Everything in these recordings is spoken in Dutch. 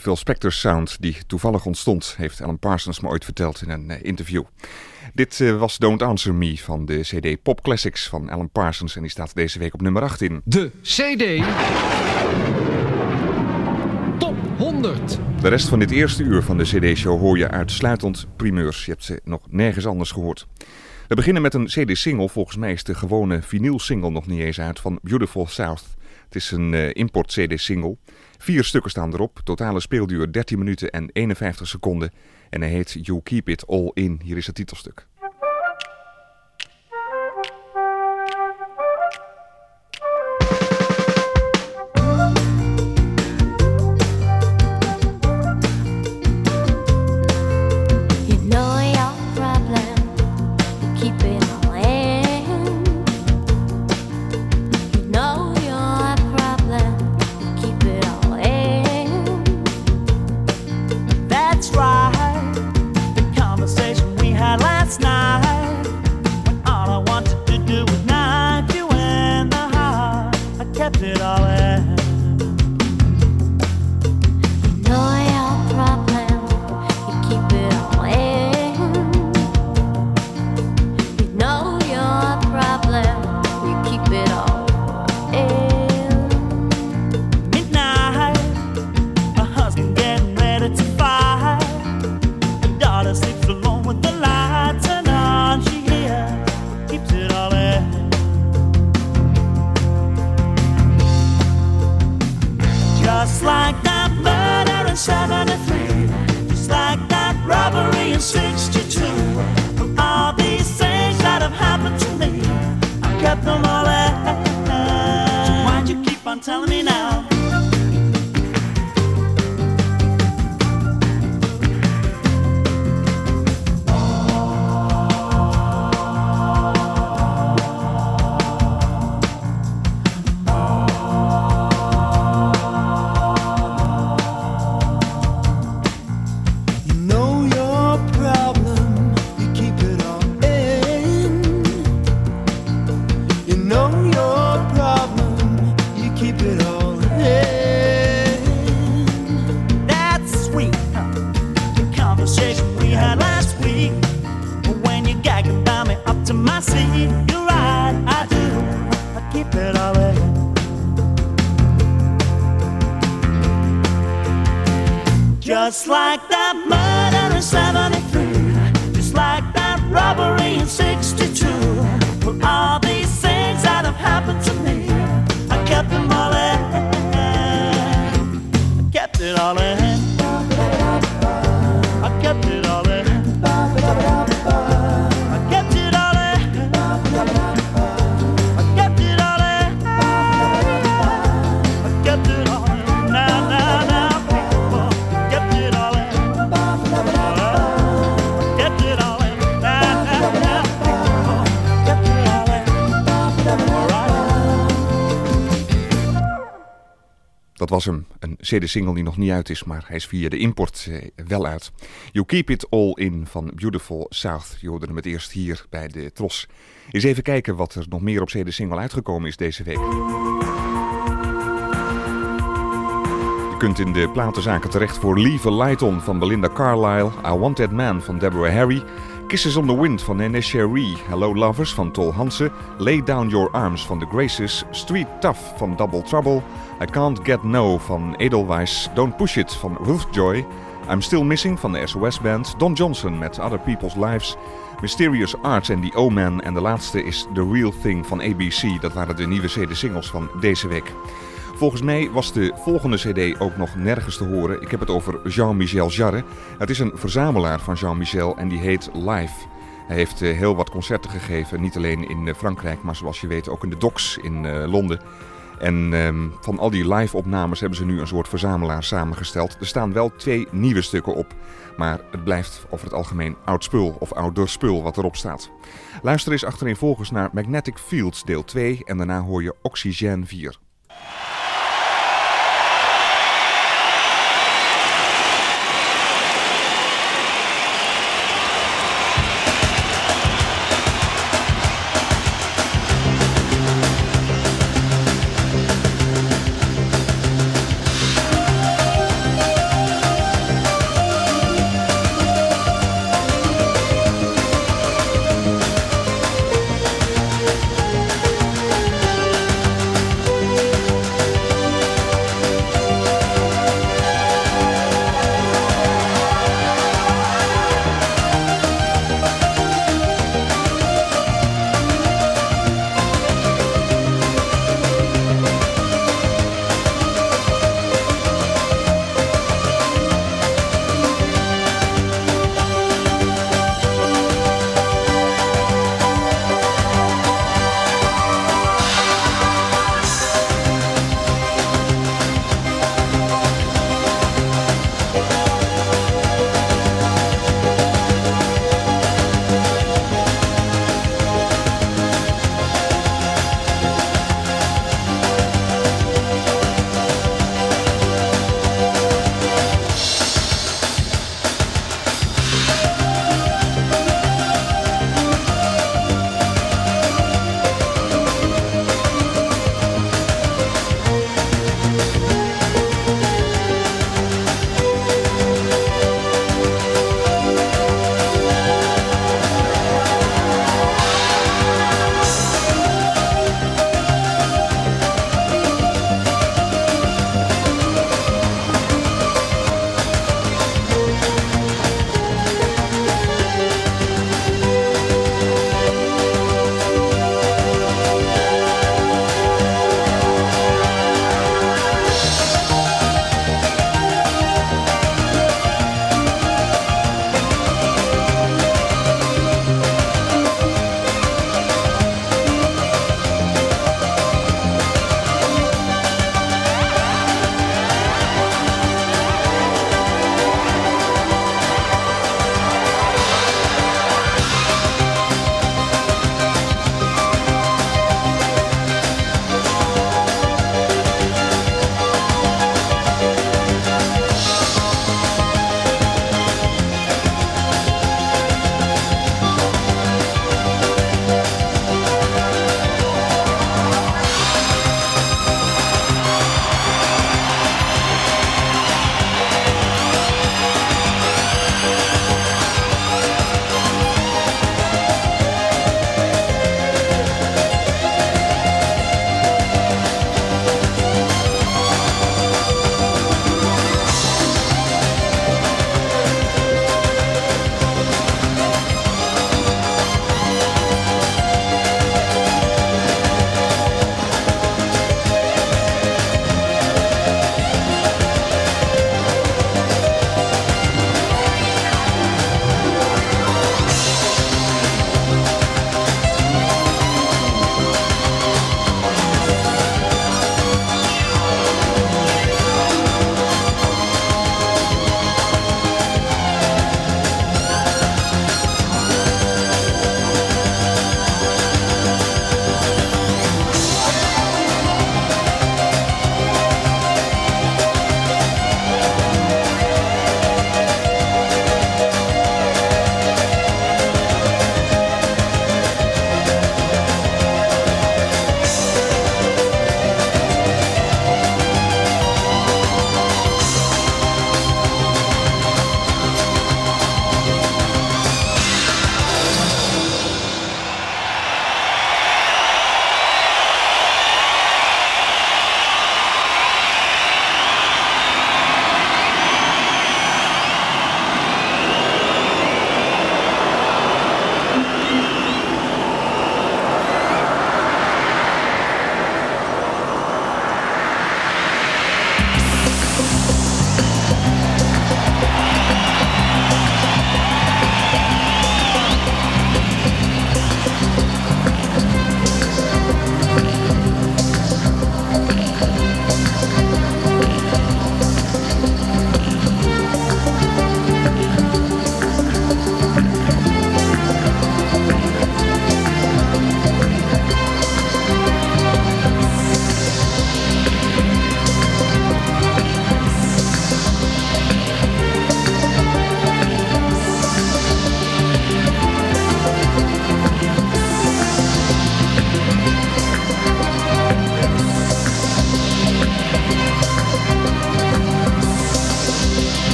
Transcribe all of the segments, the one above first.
Phil Spector sound die toevallig ontstond, heeft Alan Parsons me ooit verteld in een eh, interview. Dit eh, was Don't Answer Me van de CD Pop Classics van Alan Parsons en die staat deze week op nummer 8 in. De CD Top 100. De rest van dit eerste uur van de CD-show hoor je uitsluitend primeurs. Je hebt ze nog nergens anders gehoord. We beginnen met een CD-single. Volgens mij is de gewone vinyl-single nog niet eens uit van Beautiful South. Het is een uh, import-CD-single. Vier stukken staan erop. Totale speelduur 13 minuten en 51 seconden. En hij heet You Keep It All In. Hier is het titelstuk. Was hem. Een CD-single die nog niet uit is, maar hij is via de import eh, wel uit. You Keep It All In van Beautiful South. Je hoorde hem het eerst hier bij de Tros. Eens even kijken wat er nog meer op CD-single uitgekomen is deze week. Je kunt in de platenzaken terecht voor Leave a Light On van Belinda Carlisle, I Want That Man van Deborah Harry, Kisses on the Wind van Nene Cherie, Hello Lovers van Tol Hansen, Lay Down Your Arms van The Graces, Street Tough van Double Trouble, I Can't Get No van Edelweiss, Don't Push It van Ruth Joy, I'm Still Missing van de SOS Band, Don Johnson met Other People's Lives, Mysterious Arts en The O-Man en de laatste is The Real Thing van ABC. Dat waren de nieuwe CD-singles van deze week. Volgens mij was de volgende CD ook nog nergens te horen. Ik heb het over Jean-Michel Jarre. Het is een verzamelaar van Jean-Michel en die heet Live. Hij heeft eh, heel wat concerten gegeven, niet alleen in eh, Frankrijk, maar zoals je weet ook in de Docks in uh, Londen. En ehm, van al die live-opnames hebben ze nu een soort verzamelaar samengesteld. Er staan wel twee nieuwe stukken op, maar het blijft over het algemeen oud spul of ouder spul wat erop staat. Luister eens achtereenvolgens naar Magnetic Fields deel 2 en daarna hoor je Oxygen 4.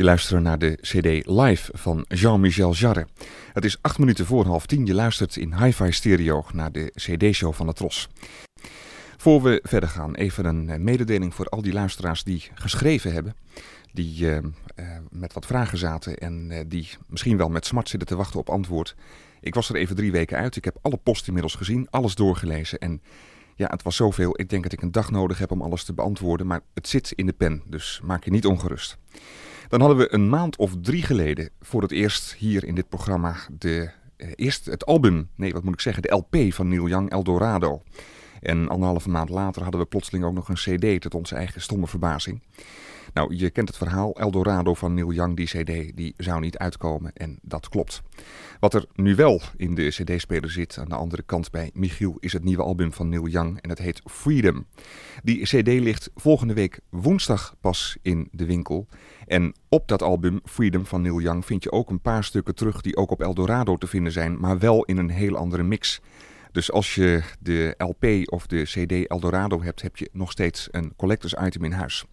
Je luistert naar de CD Live van Jean-Michel Jarre. Het is acht minuten voor half tien. Je luistert in hi-fi stereo naar de CD-show van de Tros. Voor we verder gaan, even een eh, mededeling voor al die luisteraars die geschreven hebben. Die uh, uh, met wat vragen zaten en die misschien wel met smart zitten te wachten op antwoord. Ik was er even drie weken uit. Ik heb alle post inmiddels gezien, alles doorgelezen. En ja, het was zoveel. Ik denk dat ik een dag nodig heb om alles te beantwoorden. Maar het zit in de pen, dus maak je niet ongerust. Dan hadden we een maand of drie geleden voor het eerst hier in dit programma de, eh, eerst het album, nee wat moet ik zeggen, de LP van Neil Young, Eldorado. En anderhalve maand later hadden we plotseling ook nog een CD tot onze eigen stomme verbazing. Nou, je kent het verhaal. Eldorado van Neil Young, die CD, die zou niet uitkomen. En dat klopt. Wat er nu wel in de CD-speler zit, aan de andere kant bij Michiel, is het nieuwe album van Neil Young. En het heet Freedom. Die CD ligt volgende week woensdag pas in de winkel. En op dat album Freedom van Neil Young vind je ook een paar stukken terug die ook op Eldorado te vinden zijn, maar wel in een heel andere mix. Dus als je de LP of de CD Eldorado hebt, heb je nog steeds een collectors item in huis.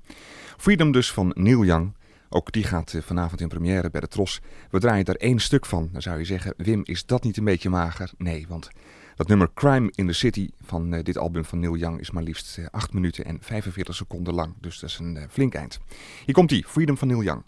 Freedom dus van Neil Young. Ook die gaat eh, vanavond in première bij de Tros. We draaien daar één stuk van. Dan zou je zeggen, Wim, is dat niet een beetje mager? Nee, want dat nummer Crime in the City van uh, dit album van Neil Young is maar liefst uh, 8 minuten en 45 seconden lang. Dus dat is een flink eind. Hier komt ie, Freedom van Neil Young.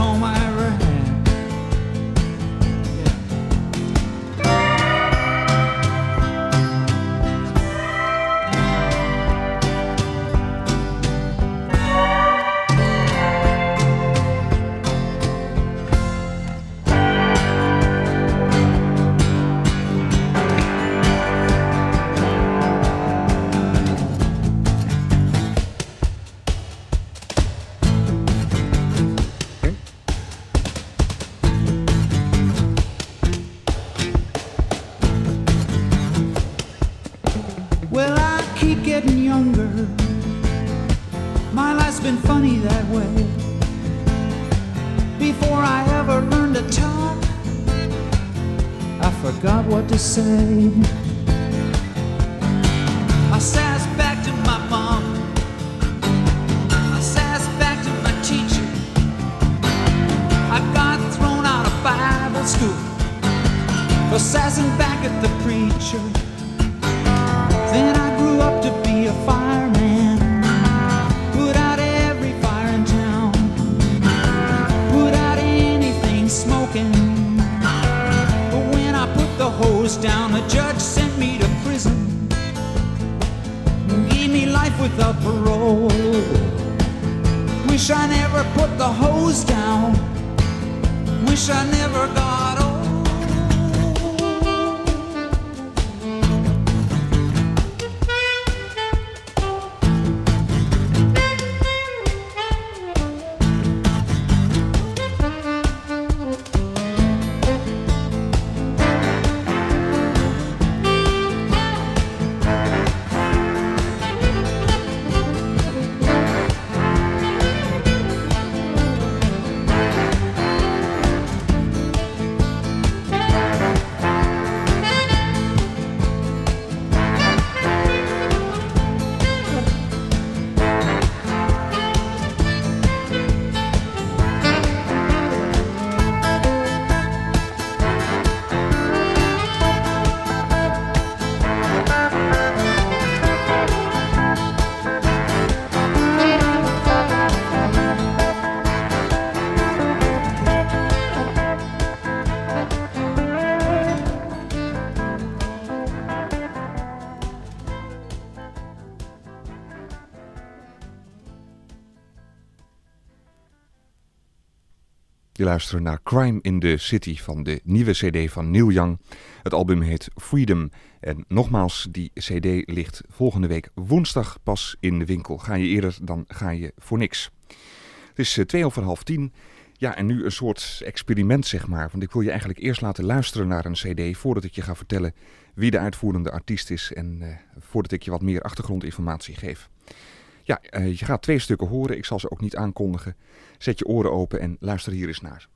on my right. Hose down. Wish I never got luistert naar Crime in the City van de nieuwe CD van Neil Young. Het album heet Freedom. En nogmaals, die CD ligt volgende week woensdag pas in de winkel. Ga je eerder, dan ga je voor niks. Het is uh, twee over half tien. Ja, en nu een soort experiment, zeg maar. Want ik wil je eigenlijk eerst laten luisteren naar een CD voordat ik je ga vertellen wie de uitvoerende artiest is en uh, voordat ik je wat meer achtergrondinformatie geef. Ja, uh, je gaat twee stukken horen. Ik zal ze ook niet aankondigen. Zet je oren open en luister hier eens naar.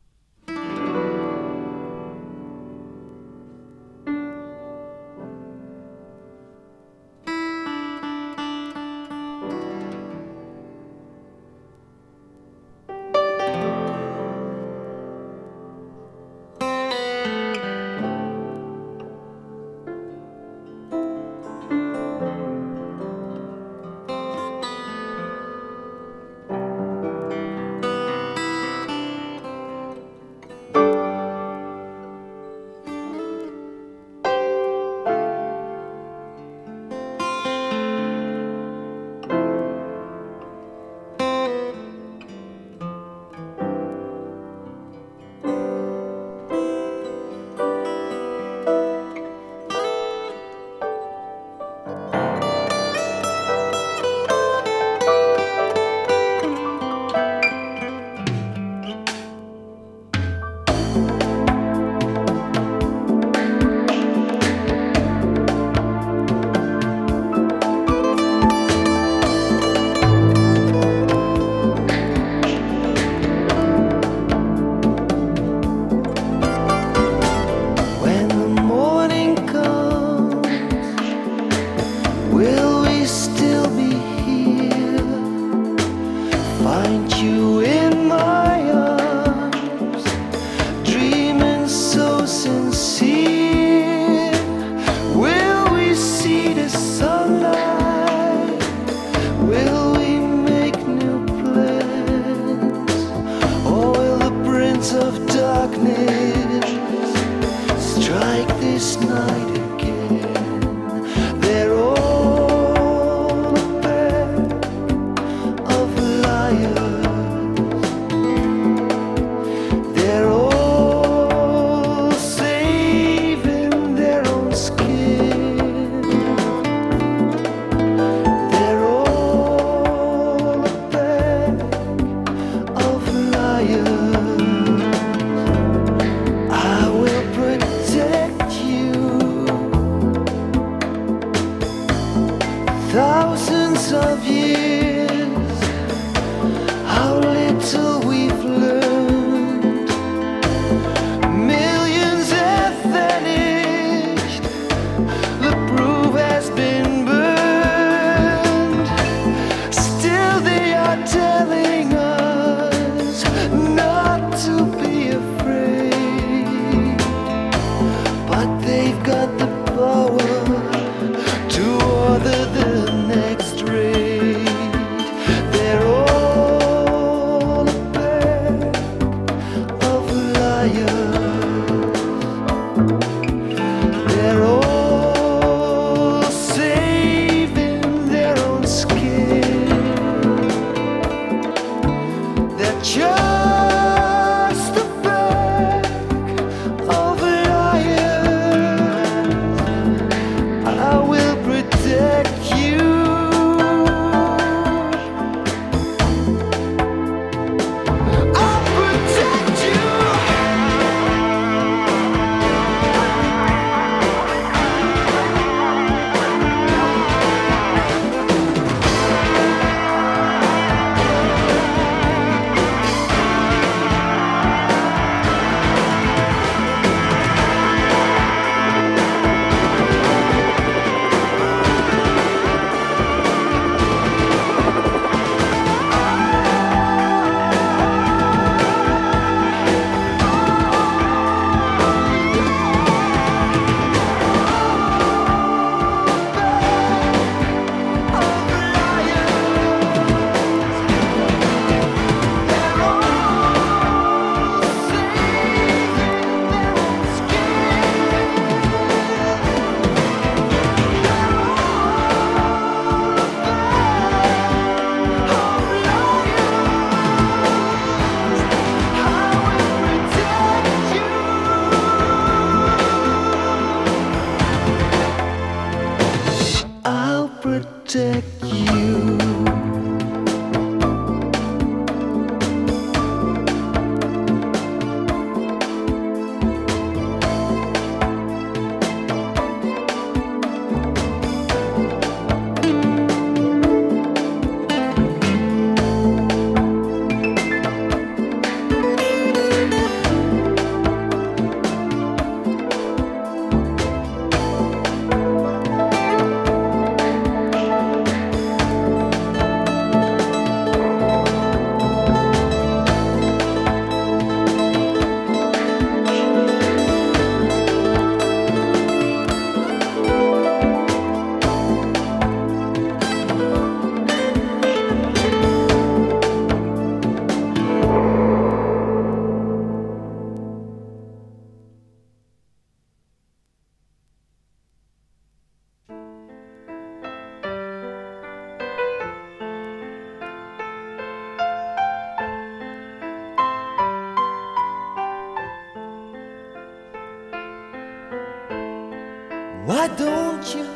Why don't you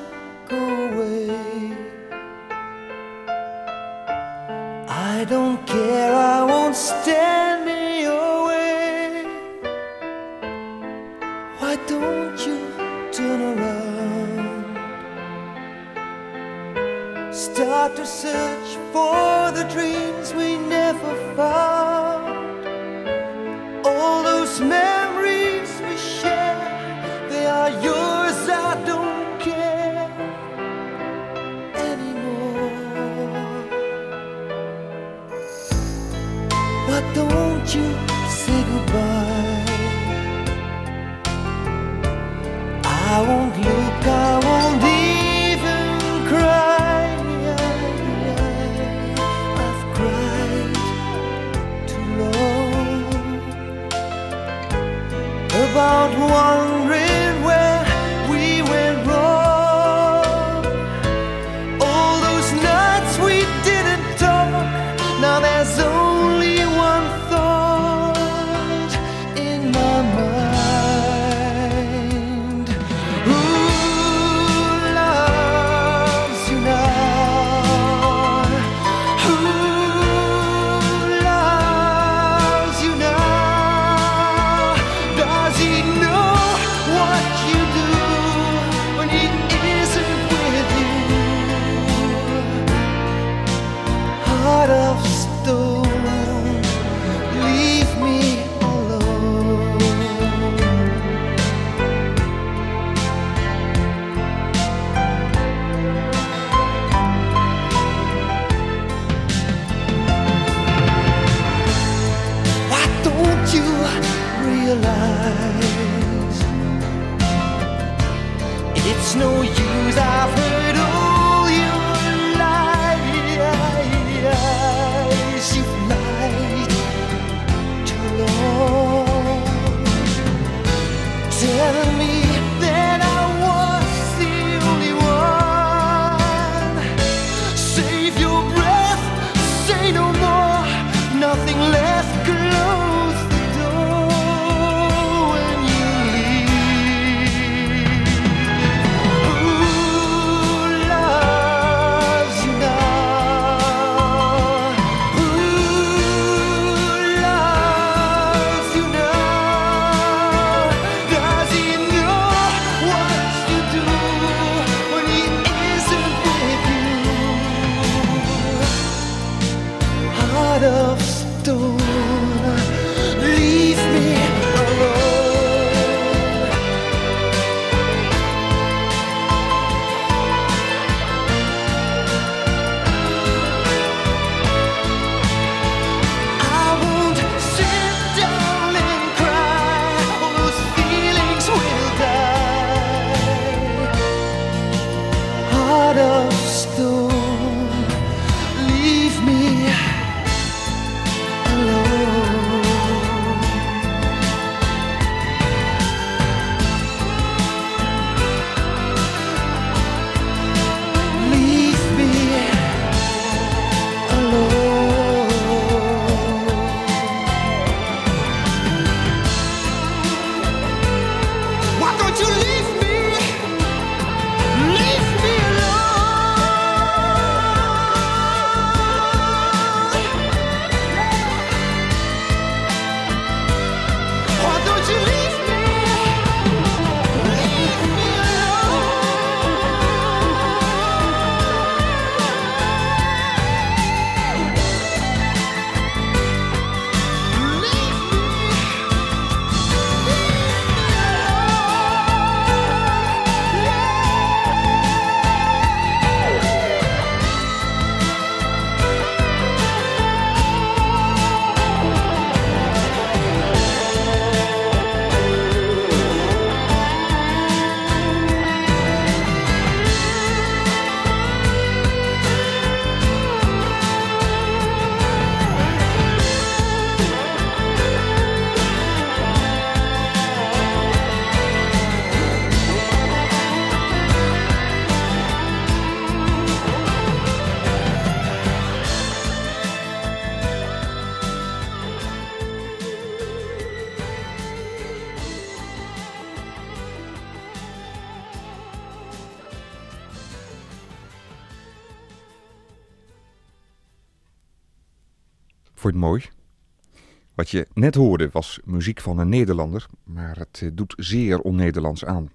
Wat je net hoorde was muziek van een Nederlander, maar het eh, doet zeer on-Nederlands aan.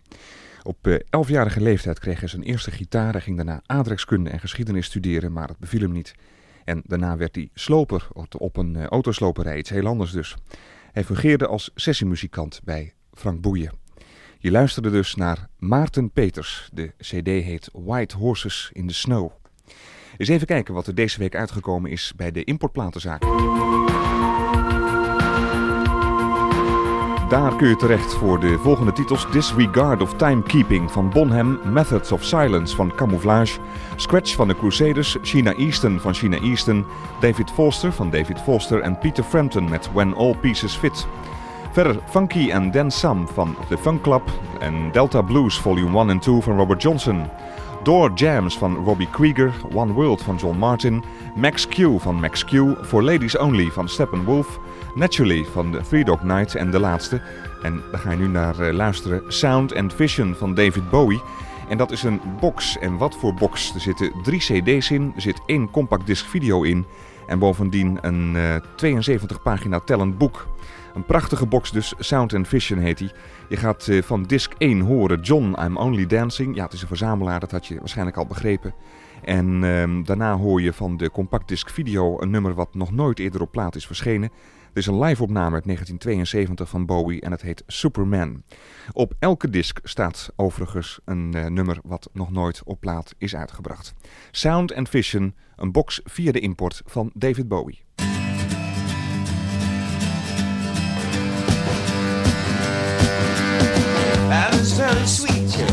Op eh, elfjarige leeftijd kreeg hij zijn eerste gitaar en ging daarna aardrijkskunde en geschiedenis studeren, maar het beviel hem niet. En daarna werd hij sloper op een uh, autosloperij, iets heel anders dus. Hij fungeerde als sessiemuzikant bij Frank Boeien. Je luisterde dus naar Maarten Peters. De cd heet White Horses in the Snow. Eens even kijken wat er deze week uitgekomen is bij de importplatenzaak. Daar kun je terecht voor de volgende titels: Disregard of Timekeeping van Bonham, Methods of Silence van Camouflage, Scratch van de Crusaders, China Easton van China Easton, David Foster van David Foster en Peter Frampton met When All Pieces Fit. Verder Funky en Dan Sam van The Funk Club en Delta Blues Volume 1 en 2 van Robert Johnson. Door Jams van Robbie Krieger, One World van John Martin, Max Q van Max Q, For Ladies Only van Steppenwolf, Naturally van The Three Dog Night en de laatste. En daar ga je nu naar uh, luisteren. Sound and Vision van David Bowie. En dat is een box. En wat voor box? Er zitten drie cd's in, er zit één compact disc video in en bovendien een uh, 72 pagina tellend boek. Een prachtige box dus, Sound and Vision heet hij. Je gaat uh, van disc 1 horen John, I'm Only Dancing. Ja, het is een verzamelaar, dat had je waarschijnlijk al begrepen. En uh, daarna hoor je van de compact disc video een nummer wat nog nooit eerder op plaat is verschenen. Het is een live-opname uit 1972 van Bowie en het heet Superman. Op elke disc staat overigens een uh, nummer wat nog nooit op plaat is uitgebracht. Sound and Vision, een box via de import van David Bowie. sounded sweet.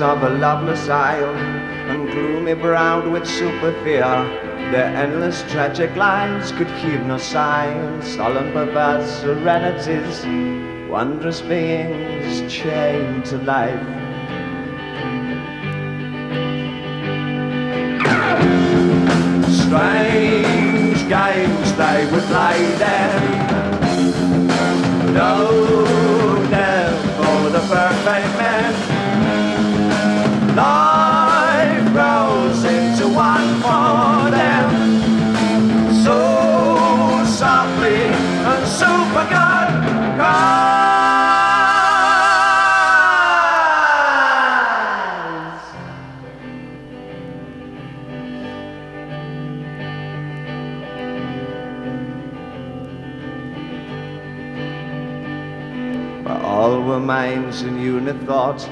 Of a loveless isle, and gloomy browed with super fear. Their endless tragic lives could heave no sighs, solemn perverse serenities, wondrous beings chained to life. strange games they would play there. No unit thought.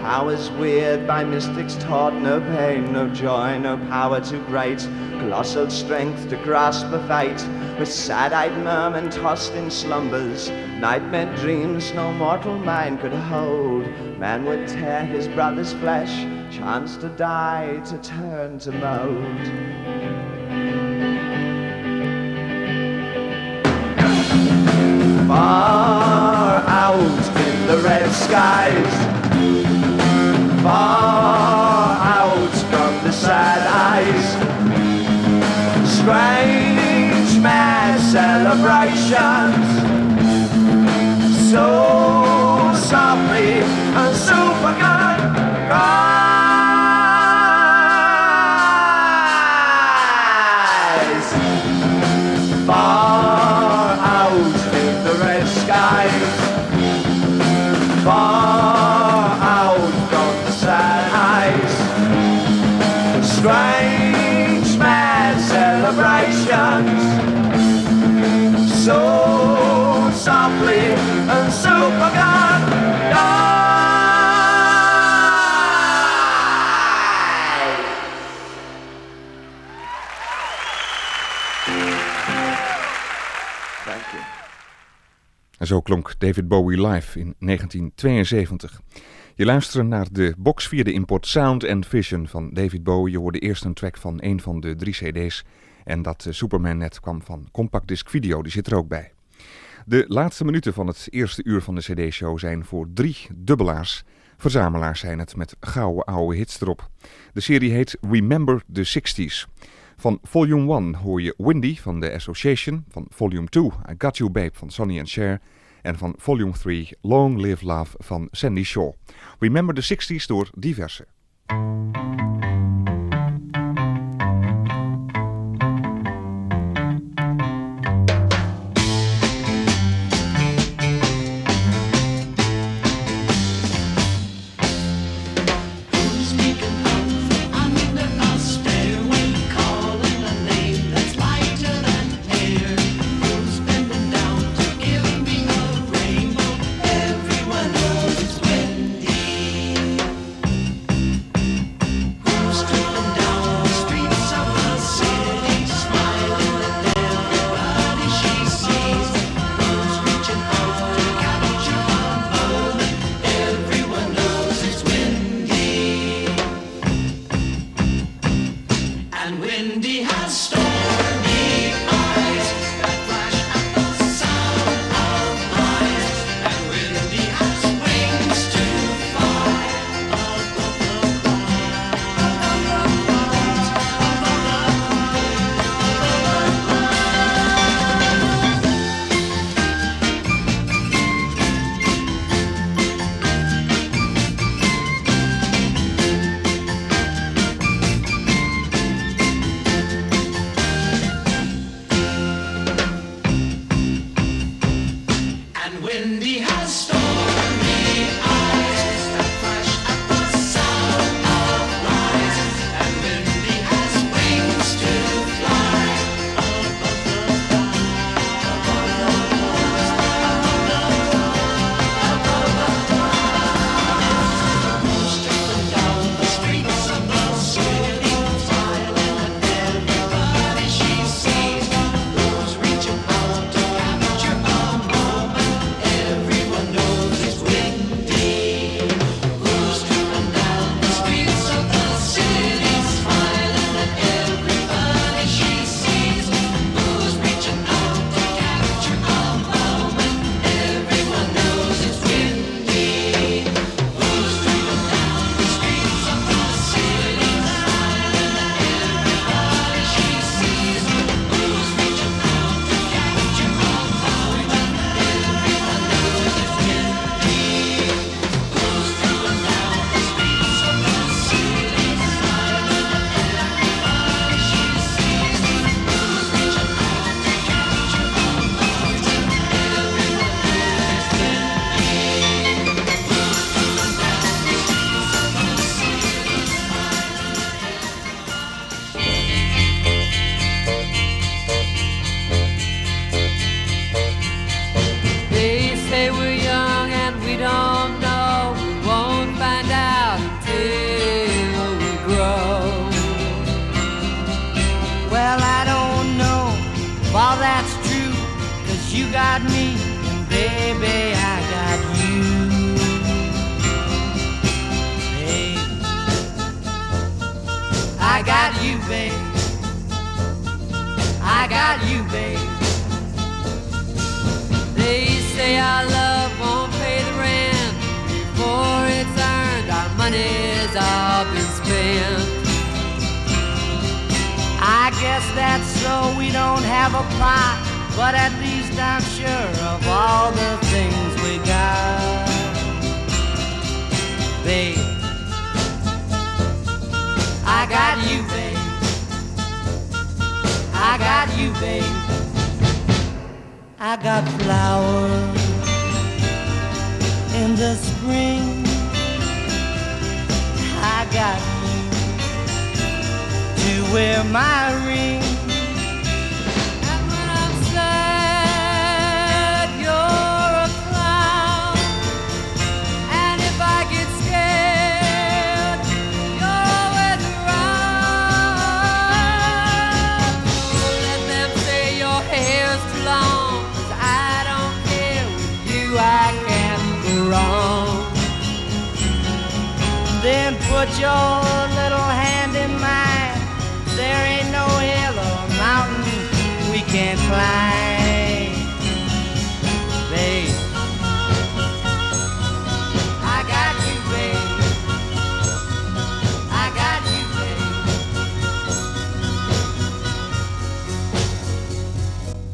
Powers weird by mystics taught. No pain, no joy, no power too great. Colossal strength to grasp a fight. With sad-eyed mermen tossed in slumbers. Nightmare dreams no mortal mind could hold. Man would tear his brother's flesh. Chance to die, to turn to mold. Far skies, far out from the sad eyes, strange mad celebrations, so softly zo klonk David Bowie live in 1972. Je luisterde naar de box vierde import Sound and Vision van David Bowie. Je hoorde eerst een track van een van de drie cd's. En dat eh, Superman net kwam van Compact Disc Video, die zit er ook bij. De laatste minuten van het eerste uur van de cd-show zijn voor drie dubbelaars. Verzamelaars zijn het met gouden oude hits erop. De serie heet Remember the 60s. Van Volume 1 hoor je Windy van The Association. Van Volume 2 I Got You Babe van Sonny and Cher. En van Volume 3 Long Live Love van Sandy Shaw. Remember the 60s door diverse. Guess that's so we don't have a plot, but at least I'm sure of all the things we got. Babe, I got you, babe. I got you, babe. I got flowers in the spring. I got wear my ring. And when I'm sad, you're a clown. And if I get scared, you're always around. Oh, let them say your hair's too long. 'cause I don't care with you, I can't go wrong. Then put your climb.